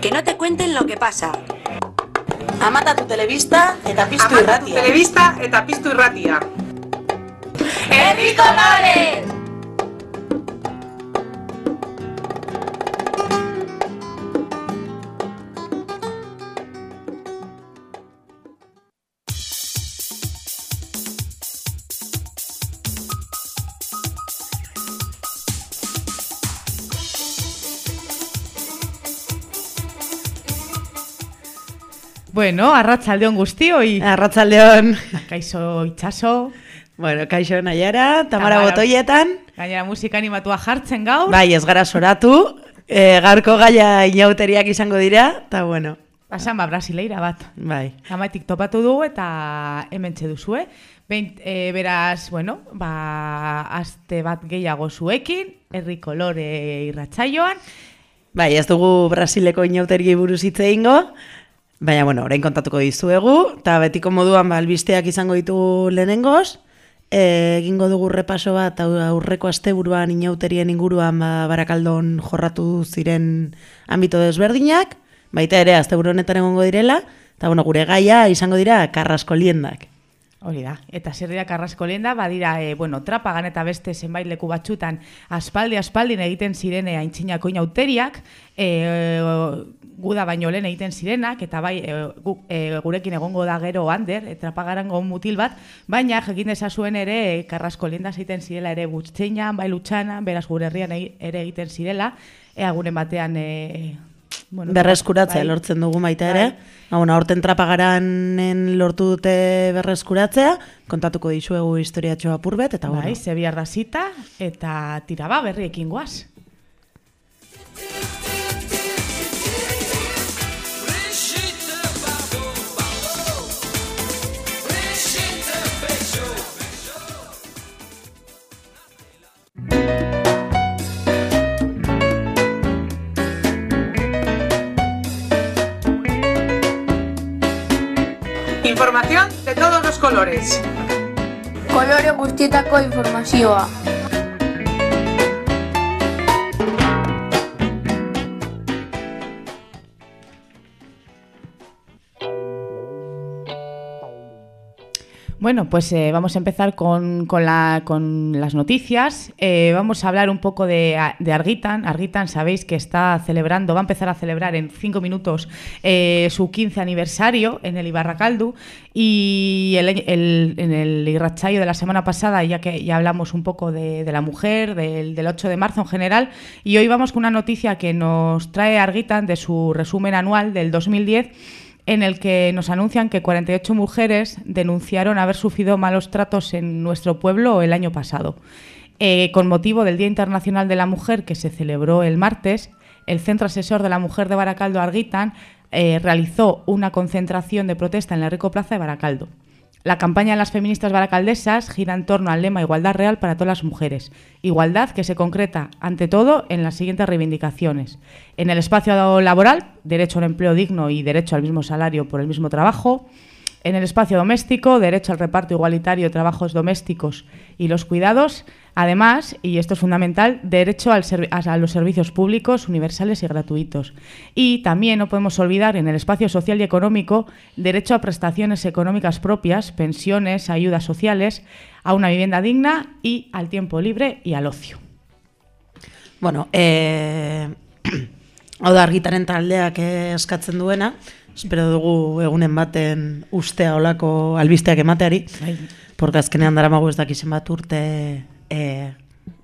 Que no te cuenten lo que pasa. Amatatu telebista eta piztu irratia. telebista eta piztu irratia. ¡Herri Bueno, arratsaldeon guztioi. Arratzaldeon. Kaixo itxaso, Bueno, kaixo naiara, Tamara Tamara. botoietan. gainera musika animatua jartzen gaur. Bai, ez gara soratu. E, garko gaia inauteriak izango dira, eta bueno, Pasan ba, brasileira bat. bai. Amatik topatu dugu eta hementxe duzue. Behin, e, beraz, bueno, ba, aste bat gehiago zuekin, herri kolore irratsaioan. Bai, ez dugu Brasileko inautergi buruz hitz egingo, baina, bueno, orain kontatuko dizuegu, eta betiko moduan ba, albisteak izango ditugu lehenengoz, e, egingo dugu repaso bat au- aurreko asteburuan inauterien inguruan ba, barakaldon jorratu ziren ambito desberdinak, baita ere asteburu honetan egongo direla, eta bueno, gure gaia izango dira karrasko liendak. Hori da, eta zer dira karrasko lehen da, badira, e, bueno, trapagan eta beste zenbait leku batxutan aspaldi aspaldin egiten zirene aintzinako inauteriak, e, guda baino lehen egiten zirenak, eta bai, e, gu, e, gurekin egongo da gero hander, e, trapagarango mutil bat, baina jekin dezazuen ere e, karrasko lehen da egiten zirela ere butxeinan, bai lutxanan, beraz gure herrian ere egiten zirela, ea gure batean... E, bueno, Berreskuratzea bai. lortzen dugu baita ere. Bai. Ba, bueno, aurten trapagaranen lortu dute berreskuratzea, kontatuko dizuegu historiatxo apurbet, eta Bai, bueno, zebiar da zita, eta tiraba berriekin guaz. Información de todos los colores. kolore guztietako informazioa. Bueno, pues eh, vamos a empezar con, con la- con las noticias. Eh, vamos a hablar un poco de, de Argitan. Argitan, sabéis que está celebrando, va a empezar a celebrar en cinco minutos eh, su 15 aniversario en el Ibarracaldu. Y en el Irrachayo de la semana pasada, ya que ya hablamos un poco de, de la mujer, del, del 8 de marzo en general. Y hoy vamos con una noticia que nos trae Argitan de su resumen anual del 2010 en el que nos anuncian que 48 mujeres denunciaron haber sufrido malos tratos en nuestro pueblo el año pasado. Eh, con motivo del Día Internacional de la Mujer, que se celebró el martes, el Centro Asesor de la Mujer de Baracaldo Arguitan eh, realizó una concentración de protesta en la Rico Plaza de Baracaldo. La campaña de las feministas baracaldesas gira en torno al lema Igualdad real para todas las mujeres. Igualdad que se concreta, ante todo, en las siguientes reivindicaciones. En el espacio laboral, derecho al empleo digno y derecho al mismo salario por el mismo trabajo. En el espacio doméstico, derecho al reparto igualitario de trabajos domésticos y los cuidados. Además, y esto es fundamental, derecho a los servicios públicos universales y gratuitos. Y también no podemos olvidar en el espacio social y económico, derecho a prestaciones económicas propias, pensiones, ayudas sociales, a una vivienda digna y al tiempo libre y al ocio. bueno, e, hau da argitaren taldeak eh, eskatzen duena, espero dugu egunen baten ustea olako albisteak emateari, Bai. porque azkenean daramagu ez dakizen bat urte e,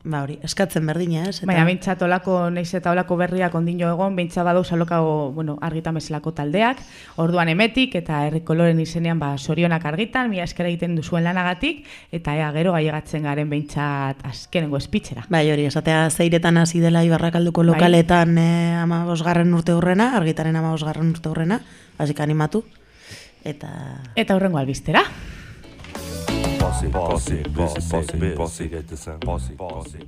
ba hori, eskatzen berdina, ez? Eta- Baina behintzat olako, neiz eta olako berriak ondino egon, behintzat badauz alokao, bueno, argitan bezalako taldeak, orduan emetik eta herri koloren izenean ba, sorionak argitan, mila esker egiten duzuen lanagatik, eta ea gero gaiegatzen garen behintzat azkenengo espitxera. Bai, hori, esatea zeiretan hasi dela Ibarrakalduko Bai. lokaletan eh, amabosgarren urte hurrena, argitaren amabosgarren urte hurrena, hasik animatu. Eta... Eta hurrengo albistera. Posse, posse, posse, posse, posse, posse, posse.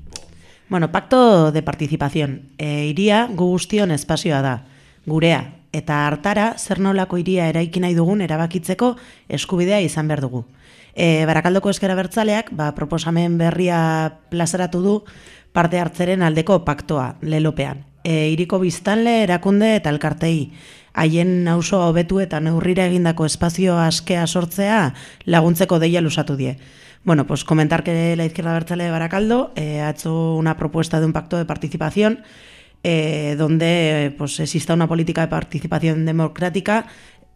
Bueno, pacto de participación. E, iria gu guztion espazioa da. Gurea. Eta hartara, zer nolako iria eraiki nahi dugun erabakitzeko eskubidea izan behar dugu. E, Barakaldoko eskera bertzaleak, ba, proposamen berria plazaratu du parte hartzeren aldeko paktoa, lelopean. E, iriko biztanle, erakunde eta elkartei. Haien auzo hobetu eta neurrira egindako espazio askea sortzea laguntzeko deia lusatu die. Bueno, pues comentar que la Izquierda Abertzale de Baracaldo eh, ha hecho una propuesta de un pacto de participación eh, donde pues exista una política de participación democrática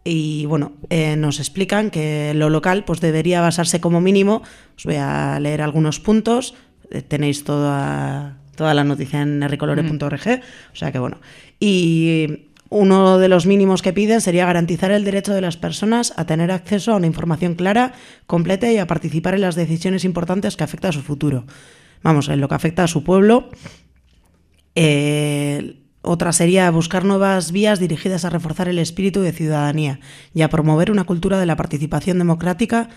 y bueno, eh, nos explican que lo local pues debería basarse como mínimo, os voy a leer algunos puntos, eh, tenéis toda, toda la noticia en ricolore.org, o sea que bueno, y uno de los mínimos que piden sería garantizar el derecho de las personas a tener acceso a una información clara, completa y a participar en las decisiones importantes que afectan a su futuro. Vamos, en lo que afecta a su pueblo. Eh, otra sería buscar nuevas vías dirigidas a reforzar el espíritu de ciudadanía y a promover una cultura de la participación democrática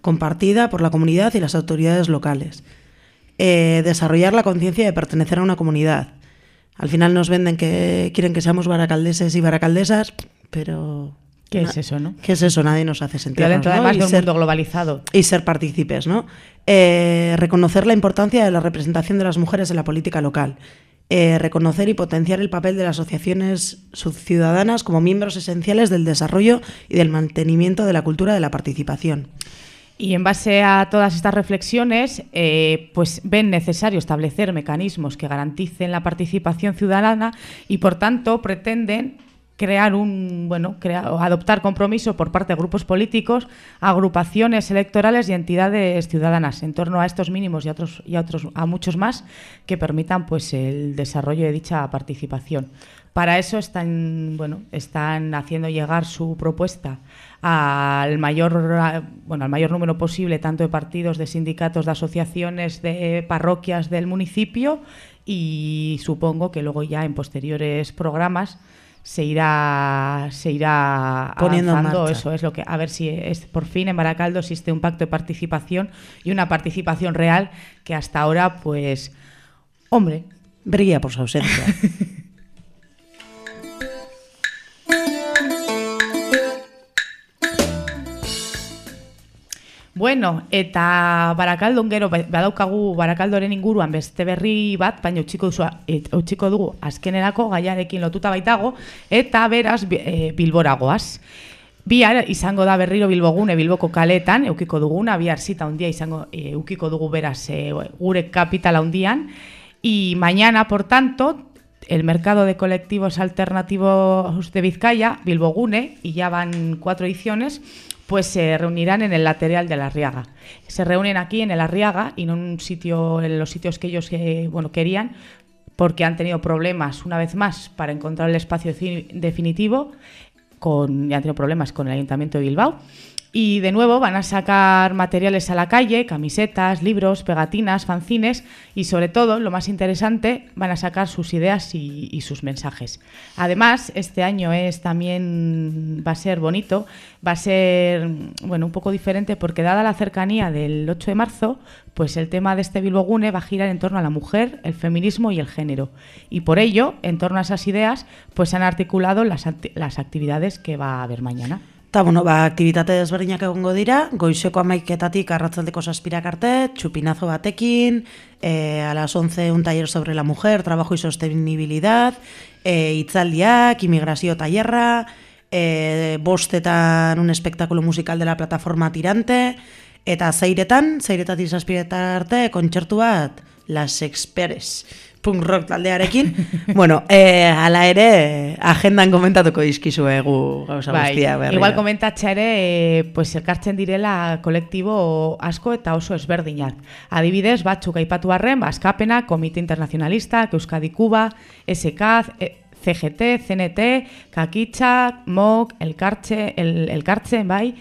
compartida por la comunidad y las autoridades locales. Eh, desarrollar la conciencia de pertenecer a una comunidad. Al final nos venden que quieren que seamos baracaldeses y baracaldesas, pero... ¿Qué es eso, no? ¿Qué es eso? Nadie nos hace sentir. Dentro además de un mundo globalizado. y ser partícipes, ¿no? Eh, reconocer la importancia de la representación de las mujeres en la política local. Eh, reconocer y potenciar el papel de las asociaciones ciudadanas como miembros esenciales del desarrollo y del mantenimiento de la cultura de la participación. Y en base a todas estas reflexiones, eh, pues ven necesario establecer mecanismos que garanticen la participación ciudadana y, por tanto, pretenden crear un bueno o adoptar compromiso por parte de grupos políticos, agrupaciones electorales y entidades ciudadanas en torno a estos mínimos y a otros y a otros a muchos más que permitan pues el desarrollo de dicha participación. Para eso están bueno están haciendo llegar su propuesta al mayor bueno al mayor número posible tanto de partidos, de sindicatos, de asociaciones, de parroquias del municipio y supongo que luego ya en posteriores programas se irá se irá Poniendo en avanzando, marcha. eso es lo que a ver si es por fin en Baracaldo existe un pacto de participación y una participación real que hasta ahora pues hombre Brilla por su ausencia. Bueno, eta Barakaldon gero ba- badaukagu Barakaldoren inguruan beste berri bat, baina utziko duzu et- utziko dugu azkenerako gaiarekin lotuta baitago eta beraz bi- eh, Bilboragoaz. Bihar izango da berriro Bilbogune Bilboko kaletan eukiko duguna, bihar zita handia izango eh, eukiko dugu beraz eh, gure kapitala handian y mañana por tanto el mercado de colectivos alternativos de Vizcaya, Bilbogune, y ya van cuatro ediciones, pues se reunirán en el lateral de la Arriaga. Se reúnen aquí en el Arriaga y no en un sitio, en los sitios que ellos eh, bueno, querían, porque han tenido problemas una vez más para encontrar el espacio ci- definitivo, con, han tenido problemas con el Ayuntamiento de Bilbao. Y de nuevo van a sacar materiales a la calle, camisetas, libros, pegatinas, fanzines y sobre todo, lo más interesante, van a sacar sus ideas y, sus mensajes. Además, este año es también va a ser bonito, va a ser bueno, un poco diferente porque dada la cercanía del 8 de marzo, pues el tema de este Bilbogune va a girar en torno a la mujer, el feminismo y el género. Y por ello, en torno a esas ideas, pues se han articulado las, las actividades que va a haber mañana. Eta, bueno, ba, aktibitate desberdinak egongo dira, goizeko amaiketatik arratzaldeko saspirak arte, txupinazo batekin, eh, a las 11 un taller sobre la mujer, trabajo y sostenibilidad, eh, itzaldiak, inmigrazio tallerra, eh, bostetan un espectáculo musical de la plataforma tirante, eta zeiretan, zeiretatik saspireta arte, kontzertu bat, Las Experes, punk rock taldearekin. bueno, eh, ala ere, agendan komentatuko dizkizuegu gauza Bai, guztia berriro. igual komentatxe ere, eh, pues elkartzen direla kolektibo asko eta oso ezberdinak. Adibidez, batzuk aipatu arren, ba, Askapena, Komite Internacionalista, Euskadi Kuba, SK, eh, CGT, CNT, Kakitxa, MOK, Elkartxe, el, Elkartzen, bai,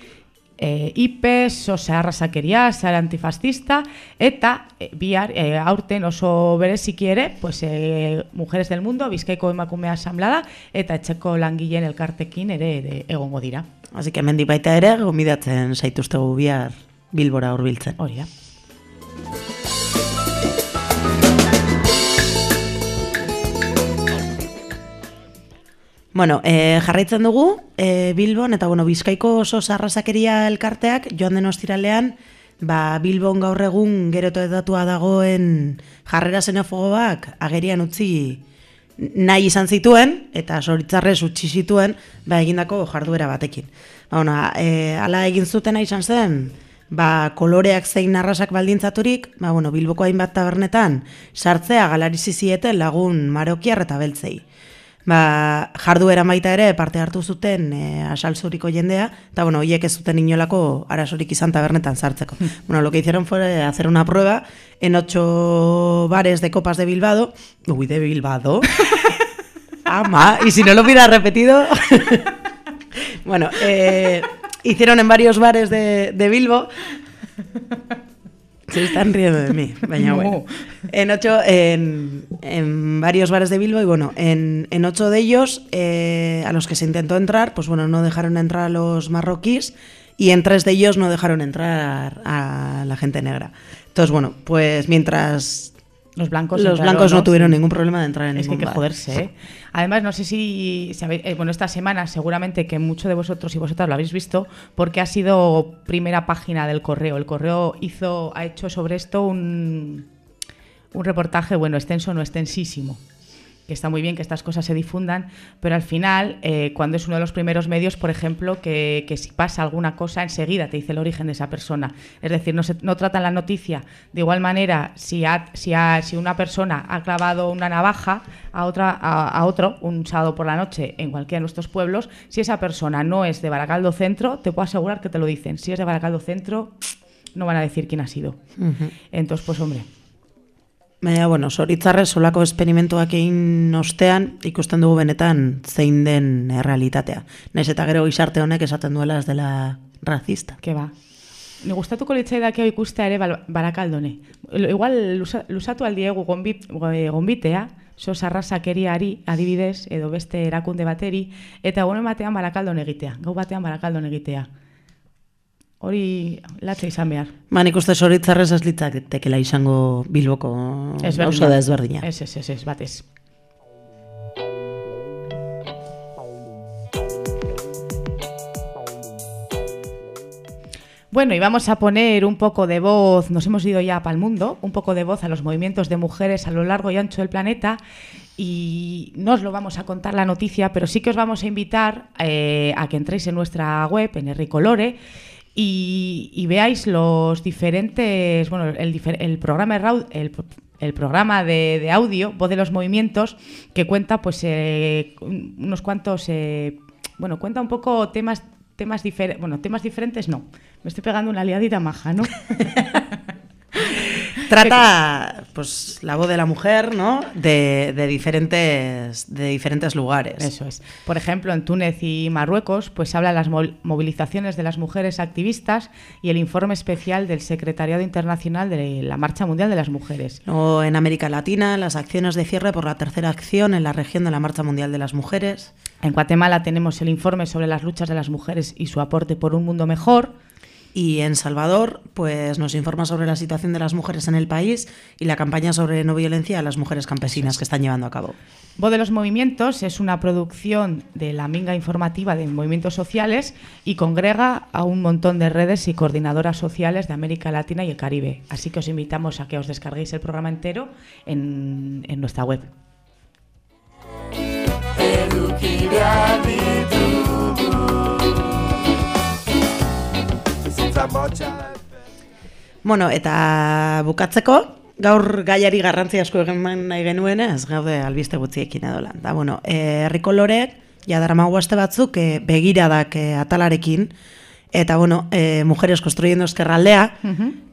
eh, IPES, osea arrasakeria, sare antifascista, eta eh, bihar eh, aurten oso bereziki ere, pues, eh, Mujeres del Mundo, Bizkaiko emakumea asamblada, eta etxeko langileen elkartekin ere, ere egongo dira. Así que mendi baita ere, gomidatzen zaituztegu bihar Bilbora hurbiltzen. Hori da. Bueno, e, jarraitzen dugu, e, Bilbon, eta bueno, Bizkaiko oso zarrazakeria elkarteak, joan den ostiralean, ba, Bilbon gaur egun geroto edatua dagoen jarrera xenofoboak agerian utzi nahi izan zituen, eta soritzarrez utzi zituen, ba, egindako jarduera batekin. Ba, bueno, e, ala egin zutena izan zen, ba, koloreak zein arrasak baldintzaturik, ba, bueno, Bilboko hainbat tabernetan, sartzea galarizi lagun marokiar eta beltzei. Ba, jarduera baita ere parte hartu zuten e, asalzuriko jendea, eta bueno, hoiek ez zuten inolako arazorik izan tabernetan sartzeko. bueno, lo que hicieron fue hacer una prueba en ocho bares de copas de Bilbado, uy, de Bilbado, ama, y si no lo hubiera repetido, bueno, eh, hicieron en varios bares de, de Bilbo, se están riendo de mí, baina No. bueno. En ocho, en, en varios bares de Bilbo y bueno, en, en ocho de ellos eh, a los que se intentó entrar, pues bueno, no dejaron entrar a los marroquíes y en tres de ellos no dejaron entrar a la gente negra. Entonces bueno, pues mientras Los blancos, los entraron, blancos no tuvieron ningún problema de entrar en Es que hay ningún que joderse, ¿eh? Además, no sé si, sabéis, eh, bueno, esta semana seguramente que muchos de vosotros y vosotras lo habéis visto, porque ha sido primera página del correo. El correo hizo, ha hecho sobre esto un, un reportaje, bueno, extenso, no extensísimo. Que está muy bien que estas cosas se difundan, pero al final, eh, cuando es uno de los primeros medios, por ejemplo, que, que si pasa alguna cosa, enseguida te dice el origen de esa persona. Es decir, no, se, no tratan la noticia de igual manera si, ha- si, ha- si una persona ha clavado una navaja a, otra, a, a otro un sábado por la noche en cualquiera de nuestros pueblos, si esa persona no es de Baracaldo Centro, te puedo asegurar que te lo dicen. Si es de Baracaldo Centro, no van a decir quién ha sido. Entonces, pues hombre, Baina, bueno, zoritzarrez solako esperimentuak egin ostean, ikusten dugu benetan zein den errealitatea. Naiz eta gero gizarte honek esaten duela ez dela racista. que va. Ni gustatuko litzaidake ikustea ere barakaldone. Igual lusa- lusatu aldiegu gonbit, go- gonbitea, sos arrasakeriari adibidez edo beste erakunde bateri eta egunen batean barakaldon egitea, gau batean barakaldon egitea. Hori latza izan behar. Ba, nik uste zoritzarrez ez litzatekela izango bilboko gauza da ezberdina. Ez, ez, ez, ez, batez. Bueno, y vamos a poner un poco de voz, nos hemos ido ya para el mundo, un poco de voz a los movimientos de mujeres a lo largo y ancho del planeta. Y no os lo vamos a contar la noticia, pero sí que os vamos a invitar eh, a que entréis en nuestra web, en Erricolore, y, y veáis los diferentes, bueno, el, el programa el, el programa de, de audio, Voz de los Movimientos, que cuenta pues eh, un- unos cuantos, eh, bueno, cuenta un poco temas temas diferentes, bueno, temas diferentes no. Me estoy pegando una liadita maja, ¿no? Trata, pues, la voz de la mujer, ¿no? De, de diferentes, de diferentes lugares. Eso es. Por ejemplo, en Túnez y Marruecos, pues habla de las movilizaciones de las mujeres activistas y el informe especial del Secretariado Internacional de la Marcha Mundial de las Mujeres. O en América Latina, las acciones de cierre por la tercera acción en la región de la Marcha Mundial de las Mujeres. En Guatemala tenemos el informe sobre las luchas de las mujeres y su aporte por un mundo mejor. Y en Salvador, pues nos informa sobre la situación de las mujeres en el país y la campaña sobre no violencia a las mujeres campesinas que están llevando a cabo. Voz de los Movimientos es una producción de la Minga Informativa de Movimientos Sociales y congrega a un montón de redes y coordinadoras sociales de América Latina y el Caribe. Así que os invitamos a que os descarguéis el programa entero en, en nuestra web. Bueno, eta bukatzeko, gaur gaiari garrantzi asko eman nahi genuen, ez gaude albiste gutxiekin edolan. Da, bueno, eh, herrikolorek, ja daramagu aste batzuk, eh, begiradak eh, atalarekin, eta, bueno, eh, Mujeres Construyendo Eskerraldea,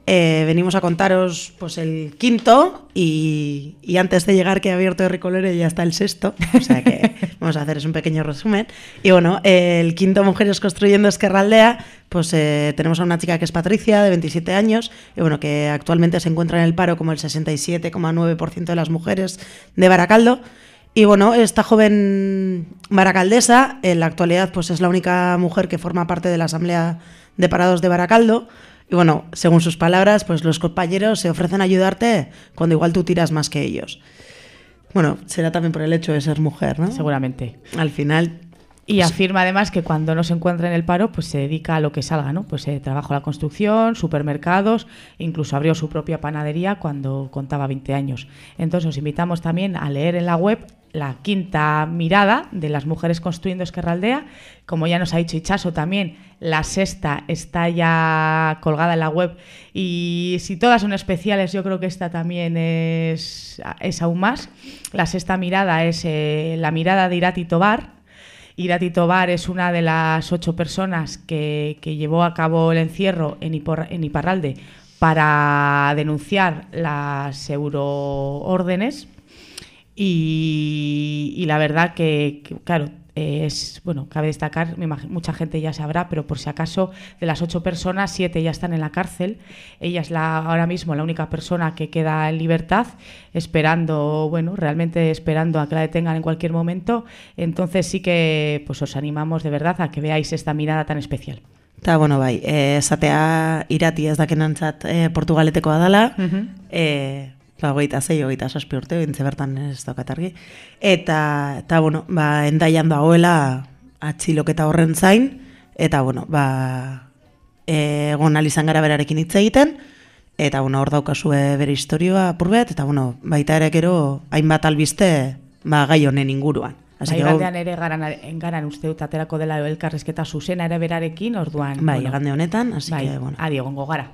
eh, venimos a contaros pues el quinto y, y antes de llegar que ha abierto Herricolore ya está el sexto, o sea que vamos a hacer es un pequeño resumen. Y bueno, eh, el quinto Mujeres Construyendo Esquerraldea, pues eh, tenemos a una chica que es Patricia, de 27 años, y bueno, que actualmente se encuentra en el paro como el 67,9% de las mujeres de Baracaldo. Y bueno, esta joven baracaldesa, en la actualidad, pues es la única mujer que forma parte de la Asamblea de Parados de Baracaldo. Y bueno, según sus palabras, pues los compañeros se ofrecen a ayudarte cuando igual tú tiras más que ellos. Bueno, será también por el hecho de ser mujer, ¿no? Seguramente. Al final, Y afirma además que cuando no se encuentra en el paro, pues se dedica a lo que salga, ¿no? Pues eh, trabajo la construcción, supermercados, incluso abrió su propia panadería cuando contaba 20 años. Entonces os invitamos también a leer en la web la quinta mirada de las mujeres construyendo Esquerra Aldea. Como ya nos ha dicho Ichaso también, la sexta está ya colgada en la web y si todas son especiales, yo creo que esta también es, es aún más. La sexta mirada es eh, la mirada de Irati Tobar, Irati Tobar es una de las ocho personas que, que llevó a cabo el encierro en, Iparralde para denunciar las euroórdenes y, y la verdad que, que, claro, eh, es, bueno, cabe destacar, mucha gente ya sabrá, pero por si acaso, de las ocho personas, siete ya están en la cárcel. Ella es la, ahora mismo la única persona que queda en libertad, esperando, bueno, realmente esperando a que la detengan en cualquier momento. Entonces sí que pues os animamos de verdad a que veáis esta mirada tan especial. Eta, bueno, bai, eh, esatea irati ez dakenantzat eh, portugaletekoa dela, Mhm. eh, ba, hogeita zei, hogeita saspi urte, bintze bertan ez daukat argi. Eta, eta bueno, ba, endaian dagoela atxiloketa horren zain, eta, bueno, ba, eh, egon izan gara berarekin hitz egiten, eta, bueno, hor daukazue bere historioa apurbet, eta, bueno, baita ere gero hainbat albiste, ba, gai honen inguruan. Bai, galdean ere garan, engaran uste dut aterako dela elkarrezketa zuzena ere berarekin, orduan... bai, bueno, igande honetan, así bai, que, bueno. adi egongo gara.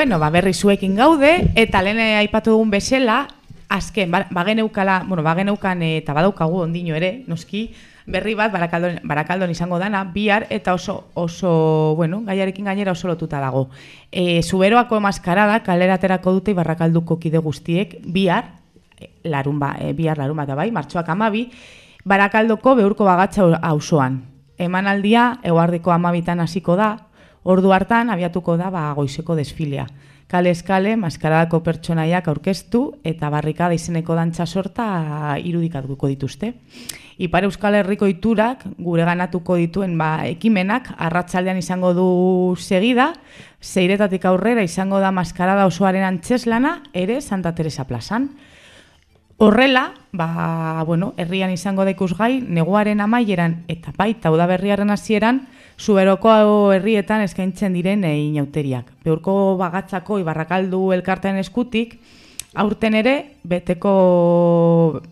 Bueno, ba, berri zuekin gaude, eta lehen aipatu dugun bezala, azken, ba, bageneukala, bueno, bageneukan eh, eta badaukagu ondino ere, noski, berri bat barakaldon, barakaldon izango dana, bihar eta oso, oso, bueno, gaiarekin gainera oso lotuta dago. E, zuberoako maskarada kaleraterako dute barrakalduko kide guztiek bihar, eh, larun ba, eh, bihar larun bat bai, martxoak amabi, barakaldoko beurko bagatza auzoan. Emanaldia, eguardiko amabitan hasiko da, Ordu hartan abiatuko da ba, goizeko desfilea. Kale eskale, maskaradako pertsonaiak aurkeztu eta barrikada izeneko dantza sorta irudikatuko dituzte. Ipar Euskal Herriko iturak gure ganatuko dituen ba, ekimenak arratsaldean izango du segida, zeiretatik aurrera izango da maskarada osoaren antxeslana, ere Santa Teresa plazan. Horrela, ba, bueno, herrian izango da ikusgai, neguaren amaieran eta baita udaberriaren hasieran, zuberoko herrietan eskaintzen diren e, inauteriak. Beurko bagatzako ibarrakaldu elkartean eskutik, aurten ere beteko,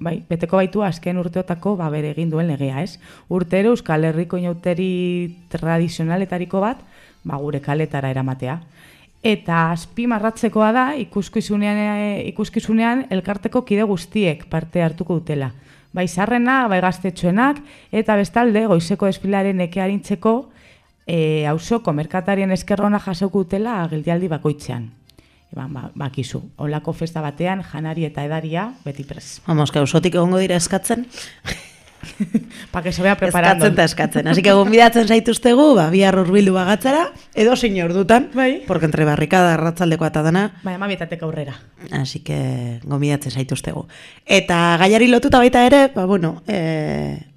bai, beteko baitu azken urteotako ba, bere egin duen legea, ez? Urtero Euskal Herriko inauteri tradizionaletariko bat, ba, gure kaletara eramatea. Eta azpimarratzekoa da ikuskizunean, eh, ikuskizunean elkarteko kide guztiek parte hartuko dutela. Bai zarrena, bai gaztetxoenak, eta bestalde goizeko desfilaren eke harintzeko e, hausoko merkatarien eskerrona jasoko dutela geldialdi bakoitzean. Ba, ba, bakizu, olako festa batean, janari eta edaria, beti pres. Vamos, que ausotik egongo dira eskatzen. Pa que se vea preparando. Eskatzen eta eskatzen. Así que gonbidatzen zaituztegu, ba, bihar urbildu bagatzara, edo zein ordutan, Bai. porque entre barrikada, arratzaldeko eta dana, Baina mamietatek aurrera. Así que gomidatzen zaituztegu. Eta gaiari lotuta baita ere, ba, bueno, e,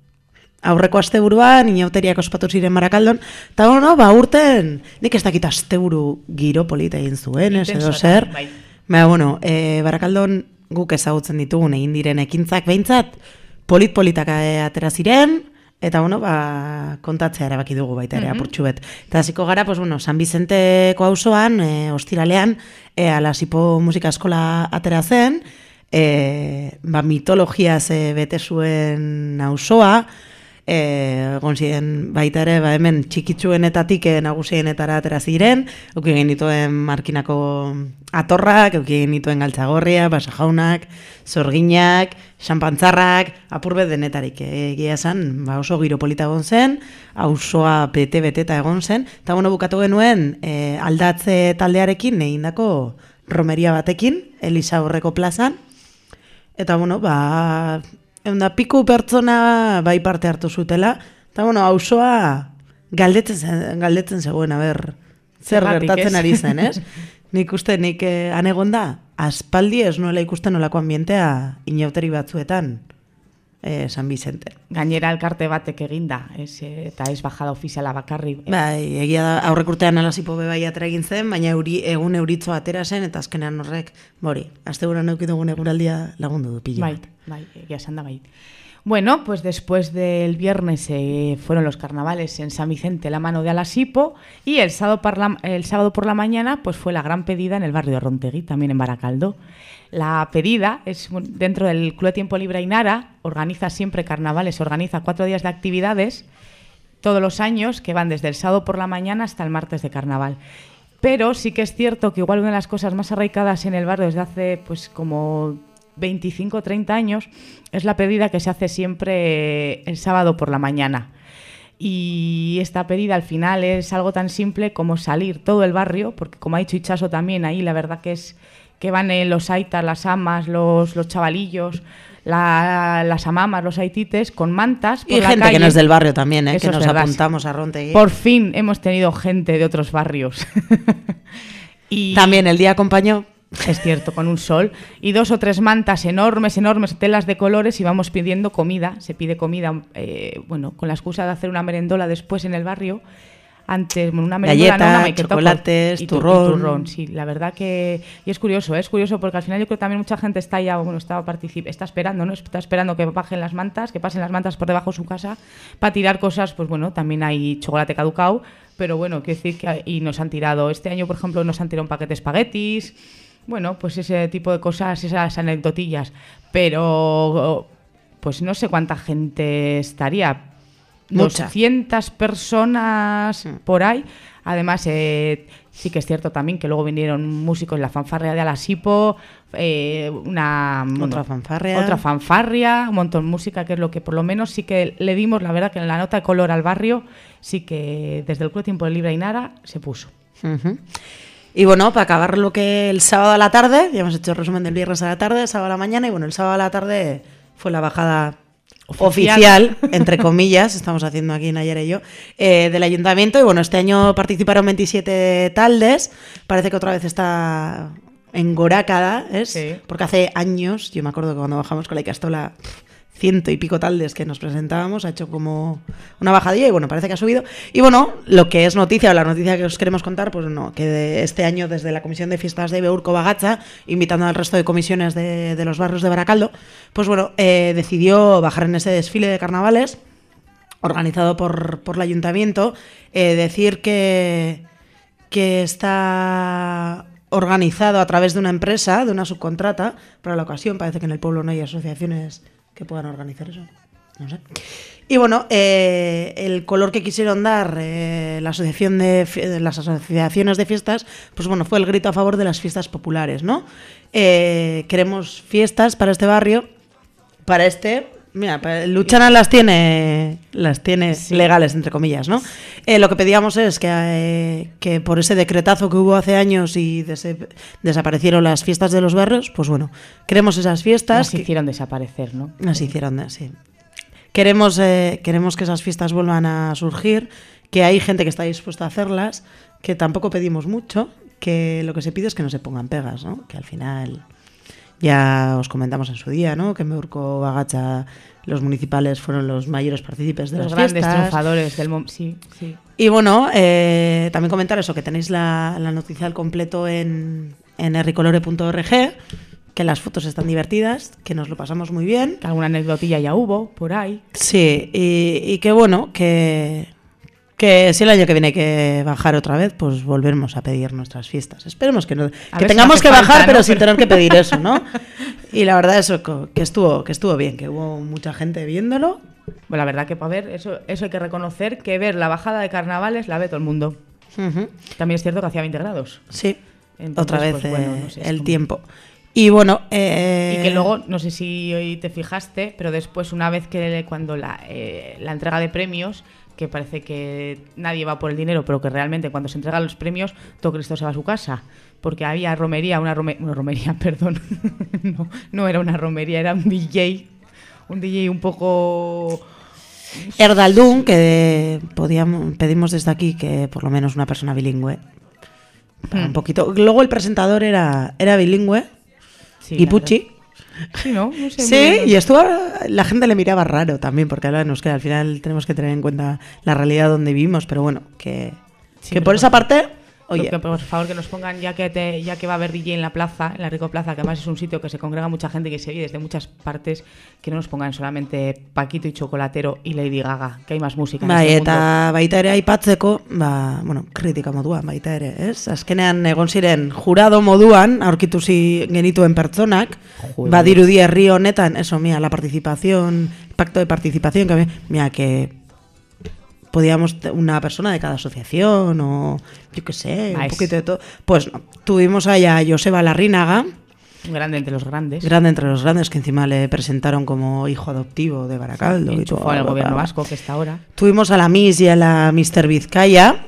aurreko asteburuan inauteriak ospatu ziren Barakaldon, eta bueno, ba, urten, nik ez dakit asteburu giro polita egin zuen, ez edo zer. bai. Ba, bueno, e, Barakaldon guk ezagutzen ditugun egin diren ekintzak behintzat, polit-politak eh, atera ziren, Eta bueno, ba, kontatzea erabaki dugu baita ere, apurtxu bet. Eta hasiko gara, pues, bueno, San Vicenteko auzoan, e, ostiralean, e, alasipo musika eskola atera zen, e, ba, mitologiaz e, bete zuen auzoa, e, egon ziren baita ere, ba, hemen txikitsuenetatik e, nagusienetara atera ziren, euki egin dituen markinako atorrak, euki egin dituen galtzagorria, basajaunak, zorginak, xampantzarrak, apurbe denetarik e, egia esan, ba, oso giro polita egon zen, auzoa bete-beteta egon zen, eta bueno, bukatu genuen e, aldatze taldearekin egindako romeria batekin, Elisa horreko plazan, Eta, bueno, ba, eunda piku pertsona bai parte hartu zutela. Eta, bueno, auzoa galdetzen, zen- galdetzen zegoen, a ber, zer gertatzen ari zen, ez? Nik uste, nik eh, anegon da, aspaldi ez nuela ikusten olako ambientea inauteri batzuetan eh, San Vicente. Gainera elkarte batek eginda, ez, eh, eta ez bajada ofiziala bakarri. Bai, egia da, aurrek urtean alasipo bai atera egin zen, baina euri, egun euritzo atera zen, eta azkenean horrek, bori, azte gura dugun eguraldia lagundu du pilo Bai, bat. bai, egia esan da bai. Bueno, pues después del viernes eh, fueron los carnavales en San Vicente, la mano de Alasipo, y el sábado, por la, el sábado por la mañana pues fue la gran pedida en el barrio de Rontegui, también en Baracaldo. La pedida es dentro del Club de Tiempo Libre Ainara, organiza siempre carnavales, organiza cuatro días de actividades todos los años que van desde el sábado por la mañana hasta el martes de carnaval. Pero sí que es cierto que igual una de las cosas más arraigadas en el barrio desde hace pues como 25 o 30 años es la pedida que se hace siempre el sábado por la mañana. Y esta pedida al final es algo tan simple como salir todo el barrio, porque como ha dicho Ichaso también, ahí la verdad que es que van eh, los aitas, las amas, los, los chavalillos, la- las amamas, los aitites, con mantas. por Y la gente que no es del barrio también, ¿eh? Que nos verdad. apuntamos a Rontegui. Por fin hemos tenido gente de otros barrios. y También el día acompañó. es cierto, con un sol. Y dos o tres mantas enormes, enormes, telas de colores y vamos pidiendo comida. Se pide comida, eh, bueno, con la excusa de hacer una merendola después en el barrio. Antes, bueno, una Galletas, no, una maqueta, chocolates, y tu- y turrón. turrón. Sí, la verdad que... Y es curioso, ¿eh? es curioso porque al final yo creo que también mucha gente está ya, bueno, está, está esperando, ¿no? Está esperando que bajen las mantas, que pasen las mantas por debajo de su casa para tirar cosas, pues bueno, también hay chocolate caducao, pero bueno, quiero decir que... Y nos han tirado, este año, por ejemplo, nos han tirado un paquete de espaguetis, bueno, pues ese tipo de cosas, esas anecdotillas. Pero, pues no sé cuánta gente estaría. Mucha. 200 personas Mm. por ahí. Además, eh, sí que es cierto también que luego vinieron músicos, la fanfarria de Alasipo, eh, una Otra fanfarria. otra fanfarria, un montón de música, que es lo que por lo menos sí que le dimos, la verdad que en la nota de color al barrio, sí que desde el Club Tiempo de Libre Ainara se puso. Y bueno, para acabar lo que el sábado a la tarde, ya hemos hecho el resumen del viernes a la tarde, el sábado a la mañana, y bueno, el sábado a la tarde fue la bajada oficial, Oficial. entre comillas, estamos haciendo aquí Nayara y yo, eh, del ayuntamiento. Y bueno, este año participaron 27 taldes, parece que otra vez está en Gorácada, ¿es? Sí. Porque hace años, yo me acuerdo que cuando bajamos con la Icastola, ciento y pico taldes que nos presentábamos, ha hecho como una bajadilla y bueno, parece que ha subido. Y bueno, lo que es noticia o la noticia que os queremos contar, pues no, que de este año desde la Comisión de Fiestas de Beurco Bagacha, invitando al resto de comisiones de, los barrios de Baracaldo, pues bueno, eh, decidió bajar en ese desfile de carnavales organizado por, por el ayuntamiento, eh, decir que, que está organizado a través de una empresa, de una subcontrata, para la ocasión. Parece que en el pueblo no hay asociaciones que puedan organizar eso. No sé. Y bueno, eh, el color que quisieron dar eh, la asociación de, de las asociaciones de fiestas, pues bueno, fue el grito a favor de las fiestas populares, ¿no? Eh, queremos fiestas para este barrio, para este. Mira, Luchana las tiene, las tiene legales, entre comillas, ¿no? Eh, lo que pedíamos es que, eh, que por ese decretazo que hubo hace años y dese- desaparecieron las fiestas de los barrios, pues bueno, queremos esas fiestas. Las que- hicieron desaparecer, ¿no? las hicieron, de- sí. Queremos, eh, queremos que esas fiestas vuelvan a surgir, que hay gente que está dispuesta a hacerlas, que tampoco pedimos mucho, que lo que se pide es que no se pongan pegas, ¿no? Que al final ya os comentamos en su día, ¿no? Que en Meurco, Bagacha, los municipales fueron los mayores partícipes de Los las grandes fiestas. triunfadores del momento. Sí, sí. Y bueno, eh, también comentar eso, que tenéis la, la noticia al completo en, en que las fotos están divertidas, que nos lo pasamos muy bien. Que alguna anecdotilla ya hubo por ahí. Sí, y, y que bueno, que, que si el año que viene hay que bajar otra vez, pues volveremos a pedir nuestras fiestas. Esperemos que no, que si tengamos que falta, bajar, ¿no? pero sin tener que pedir eso, ¿no? Y la verdad eso que estuvo, que estuvo bien, que hubo mucha gente viéndolo. Bueno, la verdad que para ver, eso, eso hay que reconocer que ver la bajada de carnavales la ve todo el mundo. También es cierto que hacía 20 grados. Sí, Entonces, otra vez pues, bueno, eh, no sé, el como- tiempo. Y bueno, eh, Y que luego, no sé si hoy te fijaste, pero después, una vez que cuando la, eh, la entrega de premios, que parece que nadie va por el dinero, pero que realmente cuando se entregan los premios, todo Cristo se va a su casa. Porque había romería, una, rome- una romería, perdón. no, no era una romería, era un DJ. Un DJ un poco. Erdaldún, que podíamos, pedimos desde aquí que por lo menos una persona bilingüe. Para un poquito. Luego el presentador era, era bilingüe, Sí, y Pucci. Sí, ¿no? No sé, Sí, muy bien. y estuvo, la gente le miraba raro también, porque habla en euskera. Al final tenemos que tener en cuenta la realidad donde vivimos, pero bueno, que, Sí, que pero por esa parte, oye, que, por favor, que nos pongan, ya que, te- ya que va a haber DJ en la plaza, en la Rico Plaza, que además es un sitio que se congrega mucha gente que se viene desde muchas partes, que no nos pongan solamente Paquito y Chocolatero y Lady Gaga, que hay más música. en bai, este mundo. eta baita ere aipatzeko, ba, bueno, kritika moduan baita ere, ez? Azkenean egon ziren jurado moduan, aurkitu zi genituen pertsonak, badirudi herri honetan, eso, mira, la participación, pacto de participación, que, mira, que podíamos una persona de cada asociación o yo qué sé, un poquito de todo. Pues no, tuvimos allá a Joseba Larrínaga, grande entre los grandes. grande entre los grandes, que encima le presentaron como hijo adoptivo de Baracaldo. y enchufado todo, bla, gobierno vasco, que está ahora. Tuvimos a la Miss y a la Mr. Vizcaya,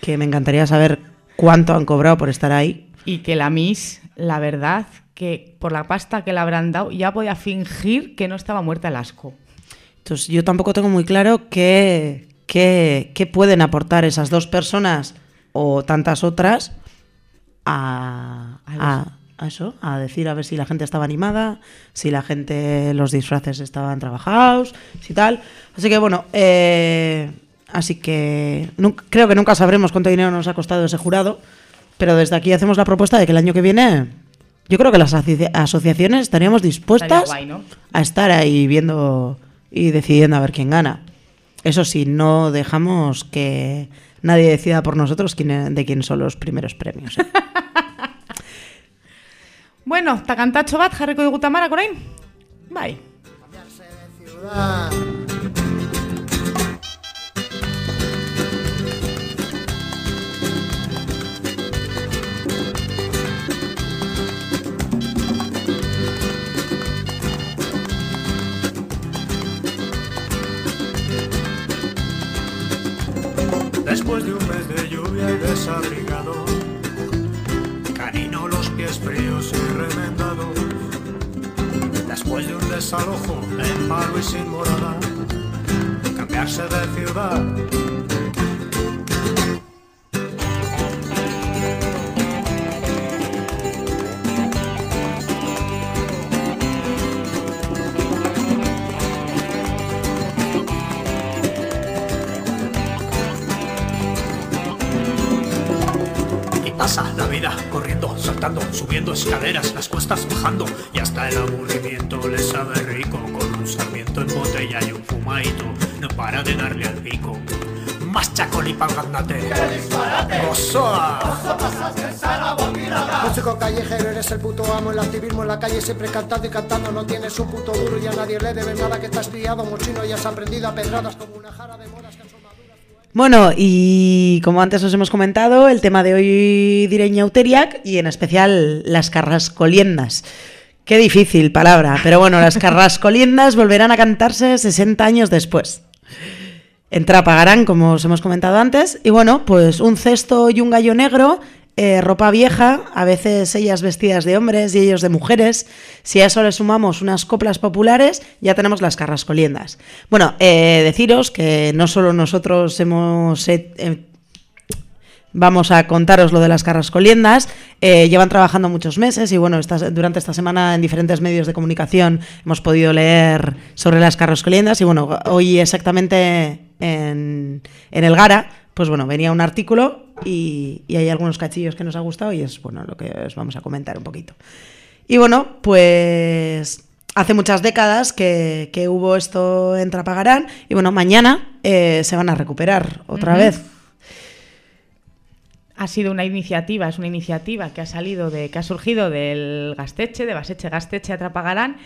que me encantaría saber cuánto han cobrado por estar ahí. Y que la Miss, la verdad, que por la pasta que le habrán dado, ya podía fingir que no estaba muerta el asco. Entonces yo tampoco tengo muy claro qué, qué, qué pueden aportar esas dos personas o tantas otras a, a- a eso, a decir a ver si la gente estaba animada, si la gente, los disfraces estaban trabajados, si tal. Así que bueno, eh, así que creo que nunca sabremos cuánto dinero nos ha costado ese jurado, pero desde aquí hacemos la propuesta de que el año que viene, yo creo que las asoci- asociaciones estaríamos dispuestas Estaría guay, ¿no? a estar ahí viendo y decidiendo a ver quién gana. Eso sí, no dejamos que nadie decida por nosotros quién, de quién son los primeros premios. ¿eh? Bueno, takantatxo bat jarriko digu Tamarak orain? Bai. Después de un mes de lluvia y desabrigado, canino los pies fríos y remendados. Después de un desalojo en malo y sin morada, cambiarse de ciudad. Saltando, subiendo escaleras, las cuestas bajando y hasta el aburrimiento le sabe rico con un sarmiento en botella y un fumaito. No para de darle al pico. Más chacolí pa'l gandate. ¡Gozoa! Músico callejero, eres el puto amo, el activismo en la calle siempre cantando y cantando, no tienes un puto duro y a nadie le debes nada que estás criado, mochino y has aprendido a pedradas como una jara de Bueno, y como antes os hemos comentado, el tema de hoy diré ñauteriac y en especial las carrascoliendas. Qué difícil palabra, pero bueno, las carrascoliendas volverán a cantarse 60 años después. En Trapagarán, como os hemos comentado antes, y bueno, pues un cesto y un gallo negro, eh, ropa vieja, a veces ellas vestidas de hombres y ellos de mujeres. Si a eso le sumamos unas coplas populares, ya tenemos las carrascoliendas. Bueno, eh, deciros que no solo nosotros hemos eh, eh, vamos a contaros lo de las carrascoliendas. Eh, llevan trabajando muchos meses y bueno, estas- durante esta semana en diferentes medios de comunicación hemos podido leer sobre las carrascoliendas y bueno, hoy exactamente en, en el Gara, pues bueno, venía un artículo y, y hay algunos cachillos que nos ha gustado y es bueno lo que os vamos a comentar un poquito. Y bueno, pues hace muchas décadas que, que hubo esto en Trapagarán y bueno, mañana eh, se van a recuperar otra vez. Ha sido una iniciativa, es una iniciativa que ha salido de, que ha surgido del Gasteche, de Baseche Gasteche a Trapagarán,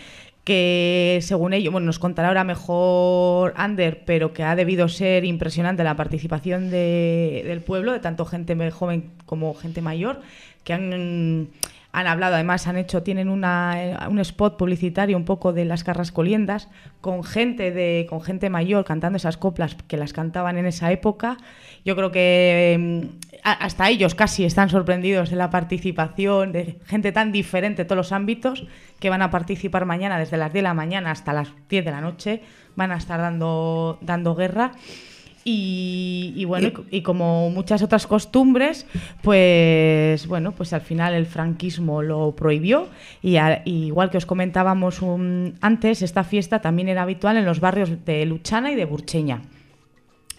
que según ello, bueno, nos contará ahora mejor Ander, pero que ha debido ser impresionante la participación de- del pueblo, de tanto gente joven como gente mayor, que han, han hablado, además han hecho, tienen una, eh, un spot publicitario un poco de las carrascoliendas, con gente de, con gente mayor cantando esas coplas que las cantaban en esa época. Yo creo que a- hasta ellos casi están sorprendidos de la participación de gente tan diferente en todos los ámbitos que van a participar mañana desde las 10 de la mañana hasta las 10 de la noche. Van a estar dando, dando guerra. Y, y bueno, y, co- y como muchas otras costumbres, pues bueno, pues al final el franquismo lo prohibió y, a- y igual que os comentábamos un- antes, esta fiesta también era habitual en los barrios de Luchana y de Burcheña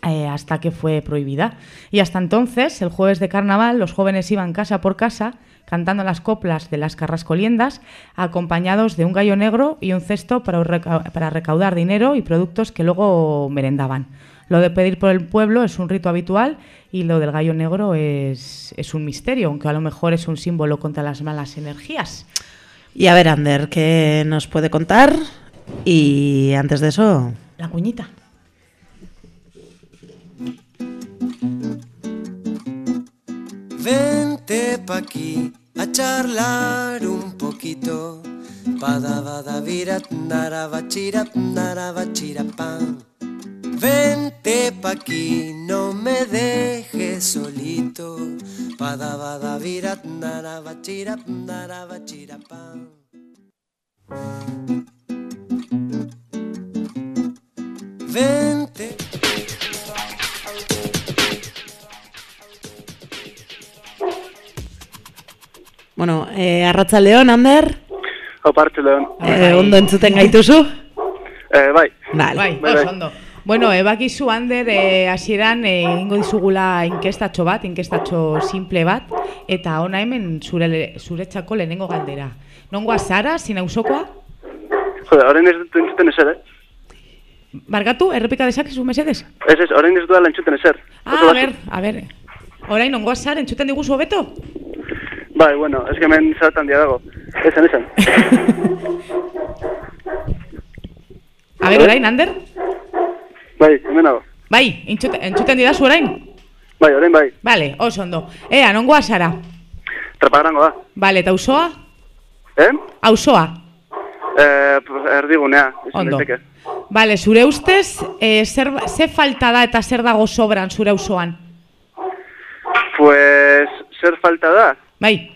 eh, hasta que fue prohibida. Y hasta entonces, el jueves de carnaval, los jóvenes iban casa por casa cantando las coplas de las carrascoliendas, acompañados de un gallo negro y un cesto para, reca- para recaudar dinero y productos que luego merendaban. Lo de pedir por el pueblo es un rito habitual y lo del gallo negro es, es un misterio, aunque a lo mejor es un símbolo contra las malas energías. Y a ver, Ander, ¿qué nos puede contar? Y antes de eso, La cuñita. Vente pa' aquí a charlar un poquito. Pada bada virat narabachira narabachira pam. Vente pa' aquí, no me dejes solito. Pada bada virat narabachira narabachira pam. Vente. bueno, eh, Arratzaldeon, Ander, Aparte leon. eh, ondo entzuten gaituzu? Eh, bai. Vale. Bai, Bai, oso bai. ondo. Bueno, ebakizu Ander, eh, hasieran eh, ingo dizugula inkestatxo bat, inkestatxo simple bat, eta ona hemen zure, zuretzako lehenengo galdera. Nongoa zara, zina usokoa? Jode, orain ez dut entzuten ezer, eh? Bargatu, errepika dezakezu mesedez? Ez ez, orain ez duela entzuten ezer. Ah, Oso a ber, a ber. Orain nongoa zara, entzuten diguzu hobeto? Bai, bueno, ez que hemen zeratan dia dago. Esan, esan. A ber, orain, Ander? Bai, hemen dago. Bai, entzuten, entzuten didazu orain? Bai, orain bai. Vale, oso ondo. Ea, nongoa zara? Trapagrango da. Vale, eta auzoa? Eh? Auzoa. Eh, erdigunea, Ondo. daiteke. Vale, zure ustez, eh, zer, ze falta da eta zer dago sobran zure auzoan? Pues, zer falta da? Bai,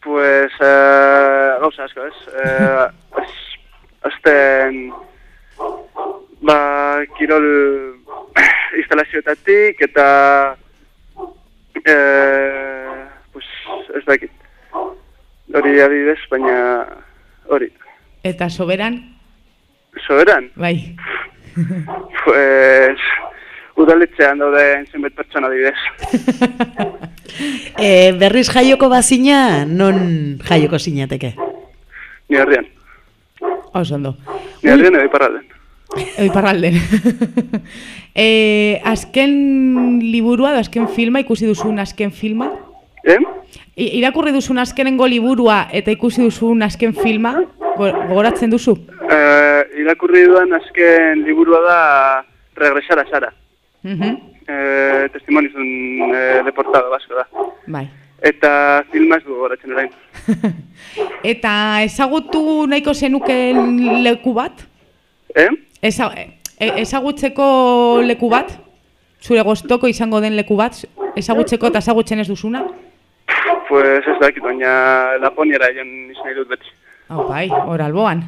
Pues, eh, gauza asko, ez? Eh, az- azten, ba, kirol instalazioetatik eta, eh, pues, ez dakit. Hori adibidez, baina hori. eta soberan? Soberan, Bai. pues, udaletxean dauden zenbait pertsona adibidez. E, berriz jaioko bazina, non jaioko zinateke? Ni herrian. Oso ondo. Ni herrian edo iparralden. Iparralden. e, azken liburua, edo azken filma, ikusi duzun azken filma? Eh? I, irakurri duzun azkenengo liburua eta ikusi duzun azken filma? Go- Gogoratzen duzu? Eh, irakurri duan azken liburua da Regresar a Sara. Mhm. Eh, testimonizun eh, deportado basko da. Bai. Eta filma ez du goratzen orain. Eta ezagutu nahiko zenuken leku bat? Eh? Eza, e, ezagutzeko leku bat? Zure goztoko izango den leku bat? Ezagutzeko eta ezagutzen ez duzuna? Pues ez dakit, baina Laponiara joan izan dut beti. Hau bai, hor alboan.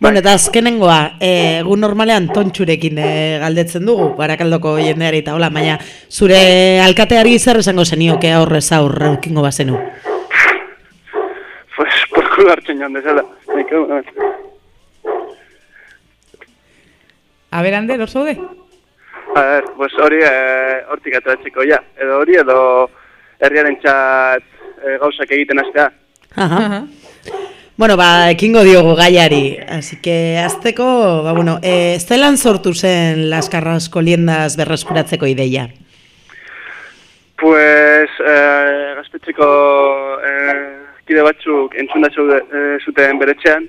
Bueno, eta azkenengoa, e, egun normalean tontxurekin e, galdetzen dugu, barakaldoko jendeari eta hola, baina zure alkateari zer esango zenioke aurrez aurre eukingo bazenu. Pues por culo hartzen joan dezala. Nik, A ber, hor zaude? A ver, pues hori eh, hortik ateratzeko ja. Edo hori edo herriaren txat eh, gauzak egiten astea. Aha. Bueno, ba, ekingo diogu gaiari, así que azteko, ba, bueno, e, zelan sortu zen Las Carrasco liendas berreskuratzeko ideia? Pues eh, gaztetxeko eh, kide batzuk entzunda zeude, eh, zuten beretxean.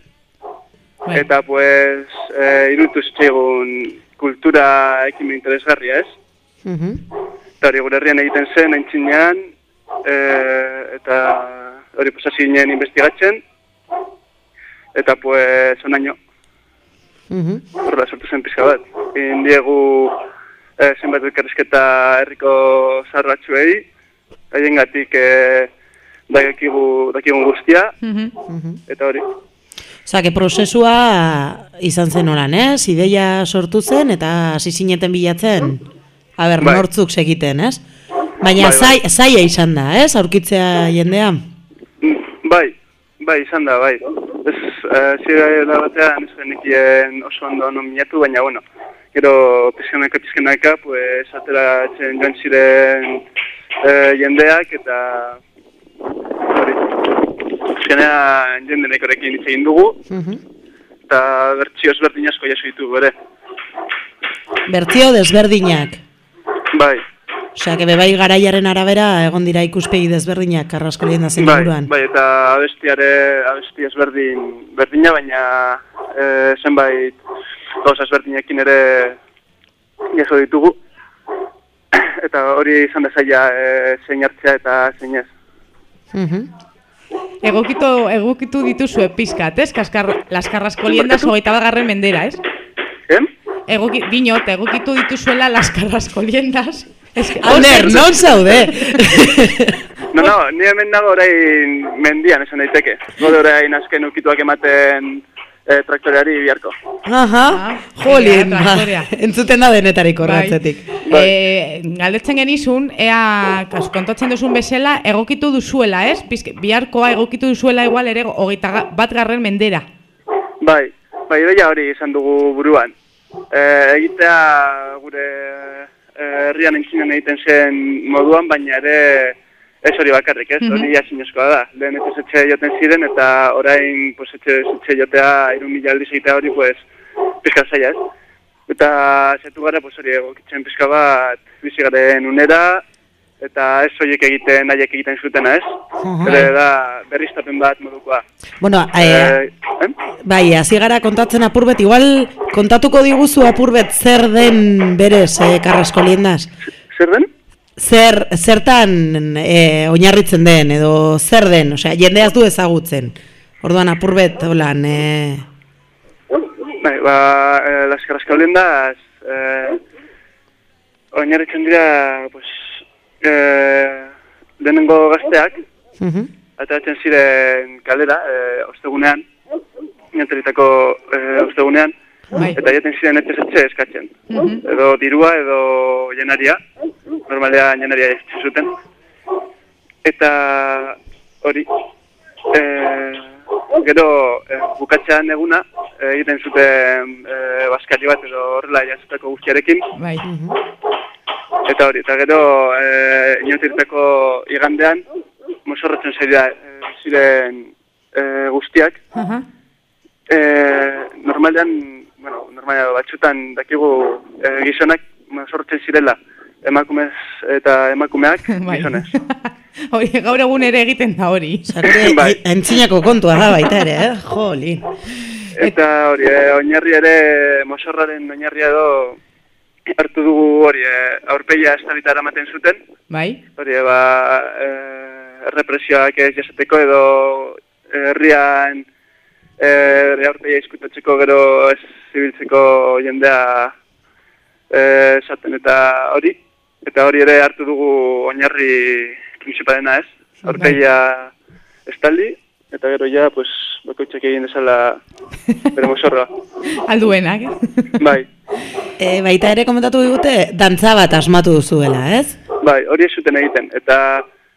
Bai. Eta pues eh, irutu zitzaigun kultura ekimen interesgarria, ez? Mhm. Eta hori gure herrian egiten zen, aintzinean, eh, eta hori pues hasi ginen investigatzen, eta pues onaino, Mhm. horrela sortu zen pizka bat. Egin diegu eh, zenbait elkarrizketa herriko zahar batzuei, haiengatik eh, dakigu, dakigun guztia, Mhm. eta hori. Osa, prozesua izan zen oran, ez? Ideia sortu zen eta hasi zineten bilatzen, a ber, Bai. nortzuk segiten, ez? Baina Bai, bai. zai, zaila izan da, ez? Aurkitzea jendea. Bai, bai, izan da, bai. Ez, zira batean ez genekien oso ondo nominatu, baina, bueno, gero pizkenaka pizkenaka, pues, ateratzen joan ziren eh, jendeak, eta hori. Azkenean jende nekorekin hitz egin dugu, Mhm. eta bertsio ezberdin asko jaso ditugu ere. Bertzio desberdinak. Bai, Osea, que bebai garaiaren arabera egon dira ikuspegi desberdinak Carrasco liendazen bai, inguruan. bai, eta abestiare, abesti ezberdin berdina, baina e, zenbait gauza ezberdinekin ere jaso ditugu. Eta hori izan da zaila e, zein hartzea eta zein ez. Mhm. Egokitu, egokitu dituzue pizkat, ez? Kaskar, las Carrasco liendas hogeita bagarren mendera, ez? Em? Egoki, dinot, egokitu dituzuela las Carrasco liendas. Ez que- Ander, non zaude? No, no, ni hemen nago orain mendian esan daiteke. Gode orain azken ukituak ematen e, traktoreari biharko. Aha, Ah, jolien, ba, entzuten da denetarik horratzetik. Eh, galdetzen genizun, ea, kas, kontatzen duzun bezala, egokitu duzuela, ez? Pizke, biharkoa egokitu duzuela igual ere hogeita bat garren mendera. Bai, bai, ideia hori izan dugu buruan. E, egitea gure e, herrian entzinen egiten zen moduan, baina ere ez hori bakarrik, ez? Mhm. Hori jasinezkoa da. Lehen etxe etxe joten ziren, eta orain pues, etxe etxe jotea irun mila aldiz egitea hori, pues, pizka zaila, ez? Eta zetu gara, pues, hori egokitzen pizka bat bizi garen unera, eta ez horiek egiten, nahiek egiten zutena, ez? Aha. Ere da berriztapen bat modukoa. Bueno, eh, Eh, eh? bai, hasi gara kontatzen apurbet, igual kontatuko diguzu apurbet zer den berez eh, Carrasco liendas? Zer den? Zer, zertan eh, oinarritzen den, edo zer den, osea, jendeaz du ezagutzen. Orduan apurbet, holan, eh, Bai, ba, eh, las carrascaulendas eh, oinarritzen dira, pues, eh, lehenengo gazteak, mhm, ateratzen ziren kalera, eh, ostegunean, ninteritako eh, ostegunean, Bai. eta jaten ziren etxe etxe eskatzen. Mhm. Edo dirua, edo jenaria, normalean jenaria eskatzen zuten. Eta hori, eh, gero eh, bukatzean eguna, eh, egiten zuten eh, baskari bat edo horrela jasotako guztiarekin, Bai. Eta hori, eta gero, e, inotirteko igandean, mosorratzen zaila e, ziren e, guztiak. Aha. E, normalean, bueno, normalean batxutan dakigu e, gizonak mosorratzen zirela. Emakumez eta emakumeak Bai. gizonez. Hori, gaur egun ere egiten da hori. Zagure, Bai. entzinako kontua da baita ere, eh? Jolin. Eta hori, e, oinarri ere, mosorraren oinarria edo hartu dugu hori, e, aurpegia estabita eramaten zuten. Bai? Hori, ba, e, represioak ez jasateko edo herrian e, herri aurpegia izkutatzeko gero ez zibiltzeko jendea e, esaten eta hori. Eta hori ere hartu dugu oinarri principalena ez, aurpegia estaldi, eta gero ja, pues, bakoitzak egin desala bere mosorra. Alduenak, eh? Bai, E, baita ere komentatu digute, dantza bat asmatu duzuela, ez? bai, hori ez zuten egiten, eta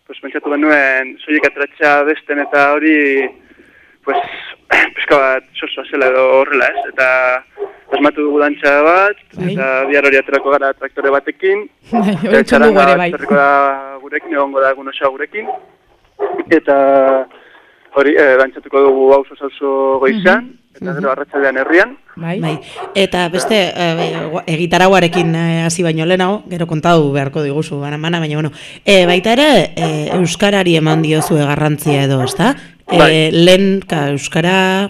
pues, pentsatu benuen, soilik atratxa besten eta hori, pues, pizka bat sosoa zela edo horrela ez, eta asmatu dugu dantza bat, Bai. eta bihar hori aterako gara traktore batekin, Bai, eta ere, bai. aterako da gurekin, egongo da egun osoa gurekin, eta hori, eh, dantzatuko dugu hauzo zauzo goizan, eta gero arratzaldean herrian, Bai? Bai. Eta beste, e, egitarauarekin eh, hasi baino lehenago, gero kontatu beharko diguzu, banan bana, baina bueno. E, baita ere, e, Euskarari eman diozue garrantzia edo, ezta? E, Bai. lehen, ka, Euskara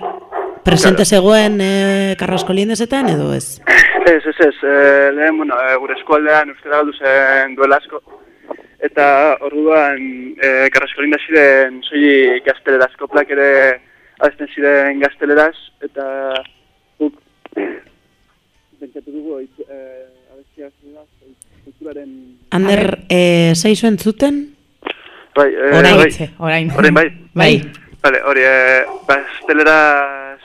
presente zegoen e, Karrasko liendezetan edo ez? Ez, ez, ez, e, lehen, bueno, e, gure eskualdean euskara galdu zen duela asko. Eta orduan, e, karraskolinda ziren, soi gazteleraz, koplak ere azten ziren gazteleraz, eta guk, bentsatu dugu, e, abestia kulturaren... Ander, e, zeizu entzuten? Bai, e, Orain. bai, Orain. orain bai. Bai. Vale, hori, e, gazteleraz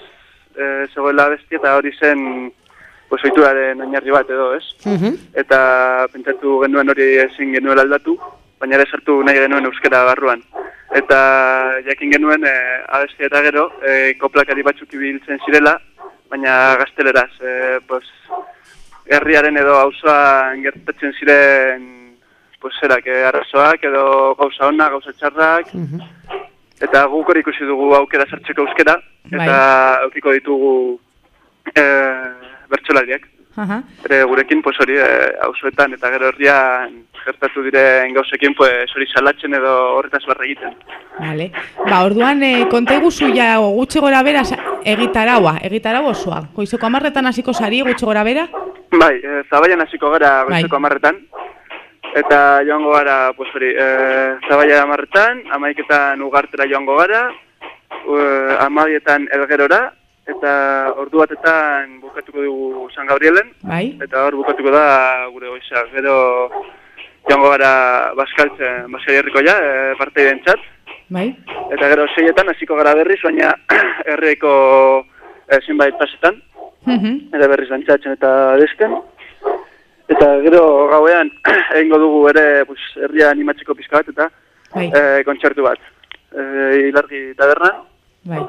e, zegoela bestia, eta hori zen, pues, oituraren oinarri bat edo, ez? Mhm. eta pentsatu genuen hori ezin genuen aldatu, baina ere sartu nahi genuen euskara barruan. Eta jakin genuen e, abestia eta gero, e, koplakari batzuk ibiltzen zirela, baina gazteleraz. E, pues, herriaren edo auzoan gertatzen ziren pues, zerak, e, arrazoak edo gauza ona, gauza txarrak, eta guk hori ikusi dugu aukera sartzeko euskera, eta Bai. aukiko ditugu e, bertsolariak Aha. ere gurekin pues hori eh, auzoetan eta gero herrian gertatu diren gauzekin pues hori salatzen edo horretaz barra egiten. Vale. Ba, orduan, e, konta iguzu ja gutxi gora bera egitaraua, egitarau osoa. Goizeko amarretan hasiko sari gutxi gora bera? Bai, e, zabaian hasiko gara Bai. goizeko amarretan. Eta joango gara, pues hori, e, zabaia amarretan, amaiketan ugartera joango gara, e, amabietan elgerora, eta ordu batetan bukatuko dugu San Gabrielen, Bai? eta hor bukatuko da gure goiza. Gero joango gara Baskaltzen, Baskari herriko ja, e, parteiden txat, Bai? Eta gero seietan hasiko gara berriz, baina herriko e, zenbait pasetan, Mhm. eta berriz dantzatzen eta desten. Eta gero gauean egingo dugu ere pues, herria animatzeko pizka bat eta Bai. e, kontzertu bat. E, ilargi tabernan, Bai.